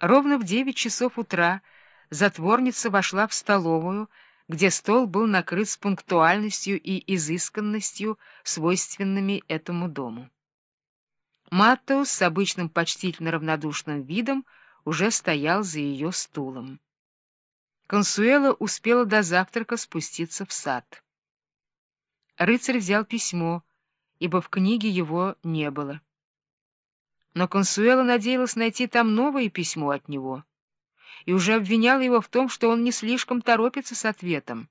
Ровно в девять часов утра затворница вошла в столовую, где стол был накрыт с пунктуальностью и изысканностью, свойственными этому дому. Маттеус с обычным почтительно равнодушным видом уже стоял за ее стулом. Консуэла успела до завтрака спуститься в сад. Рыцарь взял письмо, ибо в книге его не было. Но Консуэла надеялась найти там новое письмо от него и уже обвиняла его в том, что он не слишком торопится с ответом.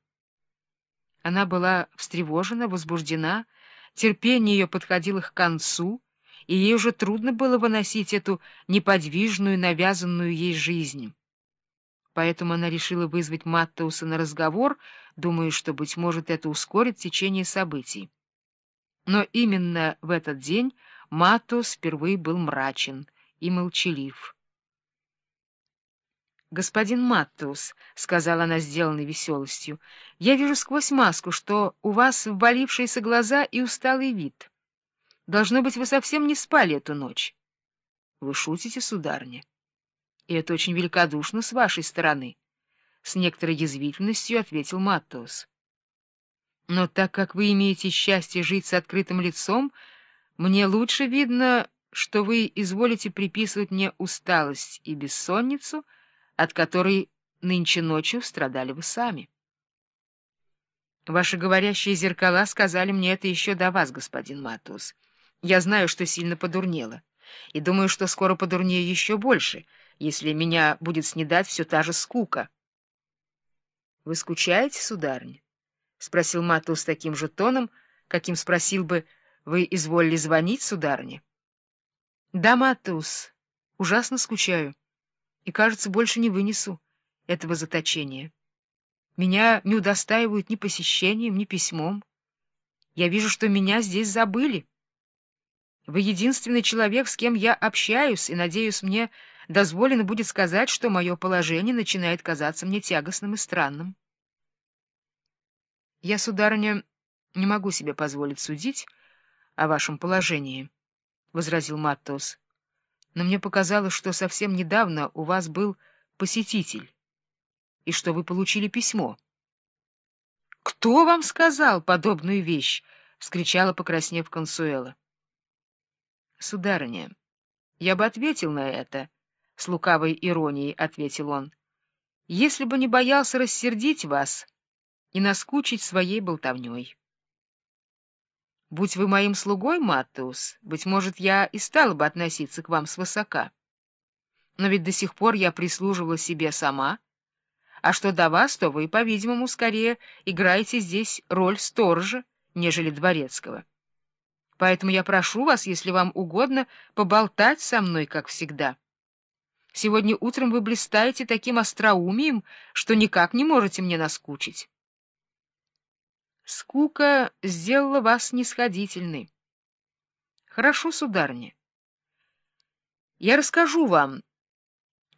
Она была встревожена, возбуждена, терпение ее подходило к концу, и ей уже трудно было выносить эту неподвижную, навязанную ей жизнь. Поэтому она решила вызвать Маттауса на разговор, думая, что, быть может, это ускорит течение событий. Но именно в этот день Маттаус впервые был мрачен и молчалив. «Господин Маттаус», — сказала она, сделанной веселостью, — «я вижу сквозь маску, что у вас ввалившиеся глаза и усталый вид. Должно быть, вы совсем не спали эту ночь». «Вы шутите, сударыня?» И это очень великодушно с вашей стороны, — с некоторой язвительностью ответил Маттеус. Но так как вы имеете счастье жить с открытым лицом, мне лучше видно, что вы изволите приписывать мне усталость и бессонницу, от которой нынче ночью страдали вы сами. Ваши говорящие зеркала сказали мне это еще до вас, господин Матус. Я знаю, что сильно подурнела, и думаю, что скоро подурнею еще больше — если меня будет снедать все та же скука. — Вы скучаете, сударыня? — спросил Матус таким же тоном, каким спросил бы, — Вы изволили звонить, сударыня? — Да, Матус, ужасно скучаю, и, кажется, больше не вынесу этого заточения. Меня не удостаивают ни посещением, ни письмом. Я вижу, что меня здесь забыли. Вы единственный человек, с кем я общаюсь, и, надеюсь, мне дозволено будет сказать, что мое положение начинает казаться мне тягостным и странным. Я, сударыня, не могу себе позволить судить о вашем положении, — возразил Маттос. Но мне показалось, что совсем недавно у вас был посетитель, и что вы получили письмо. — Кто вам сказал подобную вещь? — вскричала, покраснев Консуэла. — Сударыня, я бы ответил на это, —— с лукавой иронией ответил он, — если бы не боялся рассердить вас и наскучить своей болтовней. Будь вы моим слугой, Маттеус, быть может, я и стала бы относиться к вам свысока. Но ведь до сих пор я прислуживала себе сама, а что до вас, то вы, по-видимому, скорее играете здесь роль сторожа, нежели дворецкого. Поэтому я прошу вас, если вам угодно, поболтать со мной, как всегда». Сегодня утром вы блистаете таким остроумием, что никак не можете мне наскучить. Скука сделала вас нисходительной. Хорошо, сударыня. Я расскажу вам,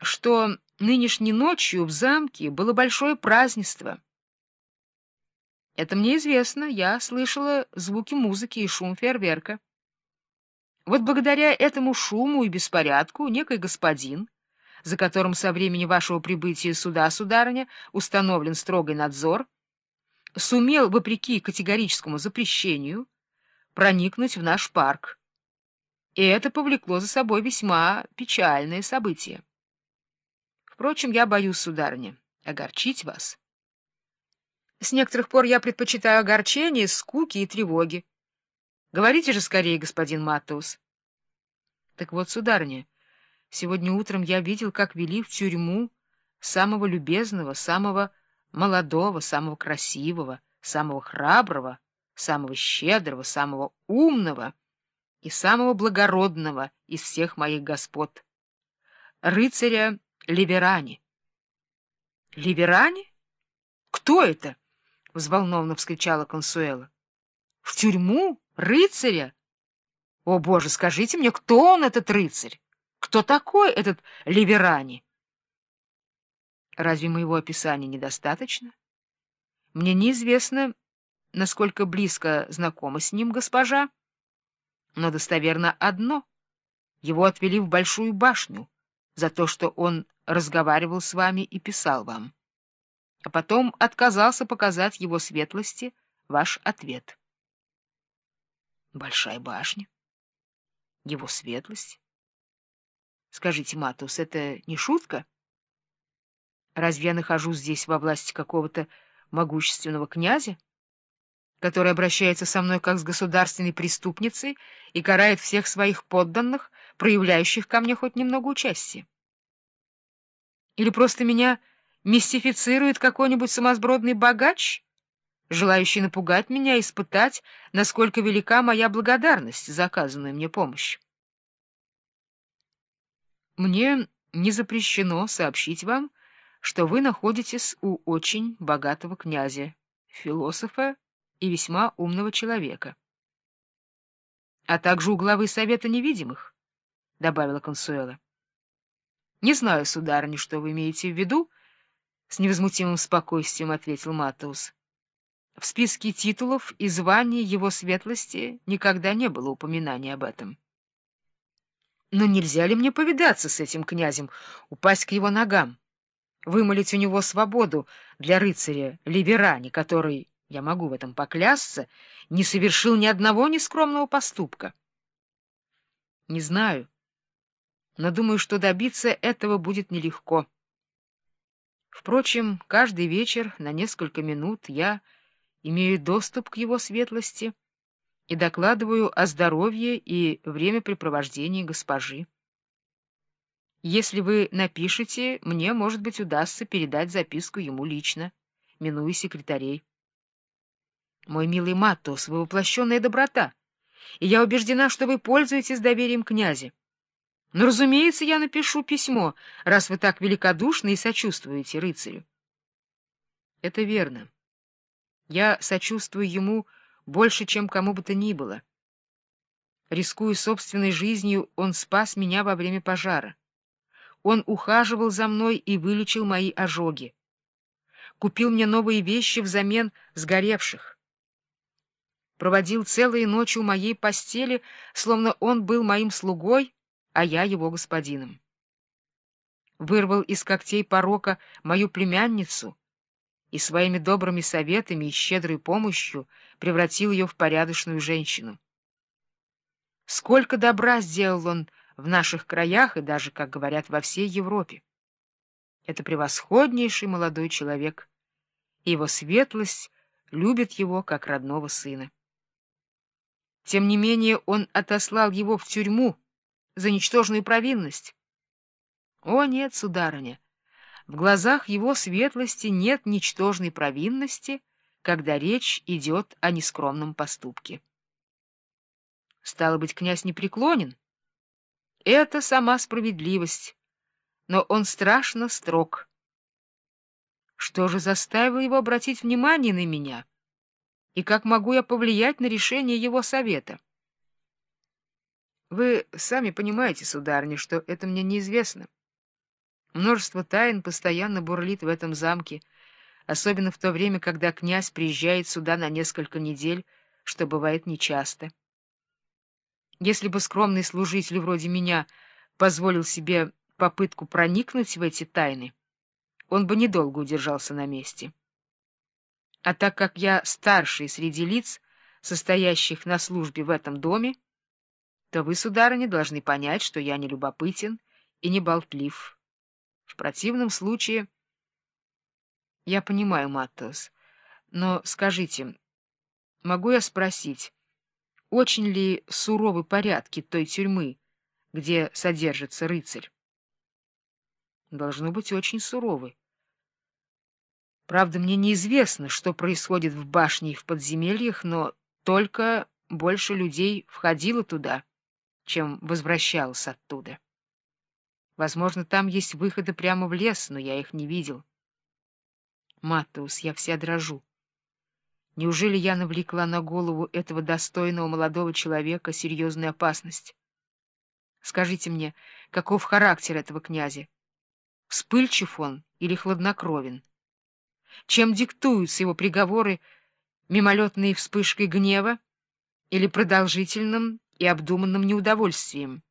что нынешней ночью в замке было большое празднество. Это мне известно, я слышала звуки музыки и шум фейерверка. Вот благодаря этому шуму и беспорядку некий господин за которым со времени вашего прибытия сюда, сударыня, установлен строгий надзор, сумел, вопреки категорическому запрещению, проникнуть в наш парк. И это повлекло за собой весьма печальное событие. Впрочем, я боюсь, сударыня, огорчить вас. С некоторых пор я предпочитаю огорчение, скуки и тревоги. Говорите же скорее, господин Маттеус. Так вот, сударыня, Сегодня утром я видел, как вели в тюрьму самого любезного, самого молодого, самого красивого, самого храброго, самого щедрого, самого умного и самого благородного из всех моих господ, рыцаря Ливерани. — Ливерани? Кто это? — взволнованно вскричала Консуэла. — В тюрьму? Рыцаря? О, Боже, скажите мне, кто он, этот рыцарь? Кто такой этот Ливерани? Разве моего описания недостаточно? Мне неизвестно, насколько близко знакома с ним госпожа, но достоверно одно — его отвели в большую башню, за то, что он разговаривал с вами и писал вам, а потом отказался показать его светлости ваш ответ. Большая башня. Его светлость. Скажите, Матус, это не шутка? Разве я нахожусь здесь во власти какого-то могущественного князя, который обращается со мной как с государственной преступницей и карает всех своих подданных, проявляющих ко мне хоть немного участия? Или просто меня мистифицирует какой-нибудь сумасбродный богач, желающий напугать меня и испытать, насколько велика моя благодарность за оказанную мне помощь? Мне не запрещено сообщить вам, что вы находитесь у очень богатого князя, философа и весьма умного человека. — А также у главы Совета Невидимых, — добавила Консуэла. — Не знаю, сударыня, что вы имеете в виду, — с невозмутимым спокойствием ответил Матеус. В списке титулов и званий его светлости никогда не было упоминания об этом. Но нельзя ли мне повидаться с этим князем, упасть к его ногам, вымолить у него свободу для рыцаря Ливерани, который, я могу в этом поклясться, не совершил ни одного нескромного поступка? Не знаю, но думаю, что добиться этого будет нелегко. Впрочем, каждый вечер на несколько минут я имею доступ к его светлости — и докладываю о здоровье и времяпрепровождении госпожи. Если вы напишете, мне, может быть, удастся передать записку ему лично, минуя секретарей. Мой милый Маттос, вы воплощенная доброта, и я убеждена, что вы пользуетесь доверием князя. Но, разумеется, я напишу письмо, раз вы так великодушны и сочувствуете рыцарю. Это верно. Я сочувствую ему, больше, чем кому бы то ни было. Рискуя собственной жизнью, он спас меня во время пожара. Он ухаживал за мной и вылечил мои ожоги. Купил мне новые вещи взамен сгоревших. Проводил целые ночи у моей постели, словно он был моим слугой, а я его господином. Вырвал из когтей порока мою племянницу и своими добрыми советами и щедрой помощью превратил ее в порядочную женщину. Сколько добра сделал он в наших краях и даже, как говорят, во всей Европе. Это превосходнейший молодой человек, и его светлость любит его как родного сына. Тем не менее он отослал его в тюрьму за ничтожную провинность. О нет, сударыня, в глазах его светлости нет ничтожной провинности, когда речь идет о нескромном поступке. Стало быть, князь не преклонен. Это сама справедливость, но он страшно строг. Что же заставило его обратить внимание на меня? И как могу я повлиять на решение его совета? Вы сами понимаете, сударыня, что это мне неизвестно. Множество тайн постоянно бурлит в этом замке, особенно в то время, когда князь приезжает сюда на несколько недель, что бывает нечасто. Если бы скромный служитель вроде меня позволил себе попытку проникнуть в эти тайны, он бы недолго удержался на месте. А так как я старший среди лиц, состоящих на службе в этом доме, то вы, сударыня, должны понять, что я не любопытен и не болтлив. В противном случае... Я понимаю, Маттос, но скажите, могу я спросить, очень ли суровы порядки той тюрьмы, где содержится рыцарь? Должно быть очень суровы. Правда, мне неизвестно, что происходит в башне и в подземельях, но только больше людей входило туда, чем возвращалось оттуда. Возможно, там есть выходы прямо в лес, но я их не видел. Маттеус, я вся дрожу. Неужели я навлекла на голову этого достойного молодого человека серьезную опасность? Скажите мне, каков характер этого князя? Вспыльчив он или хладнокровен? Чем диктуются его приговоры мимолетной вспышкой гнева или продолжительным и обдуманным неудовольствием?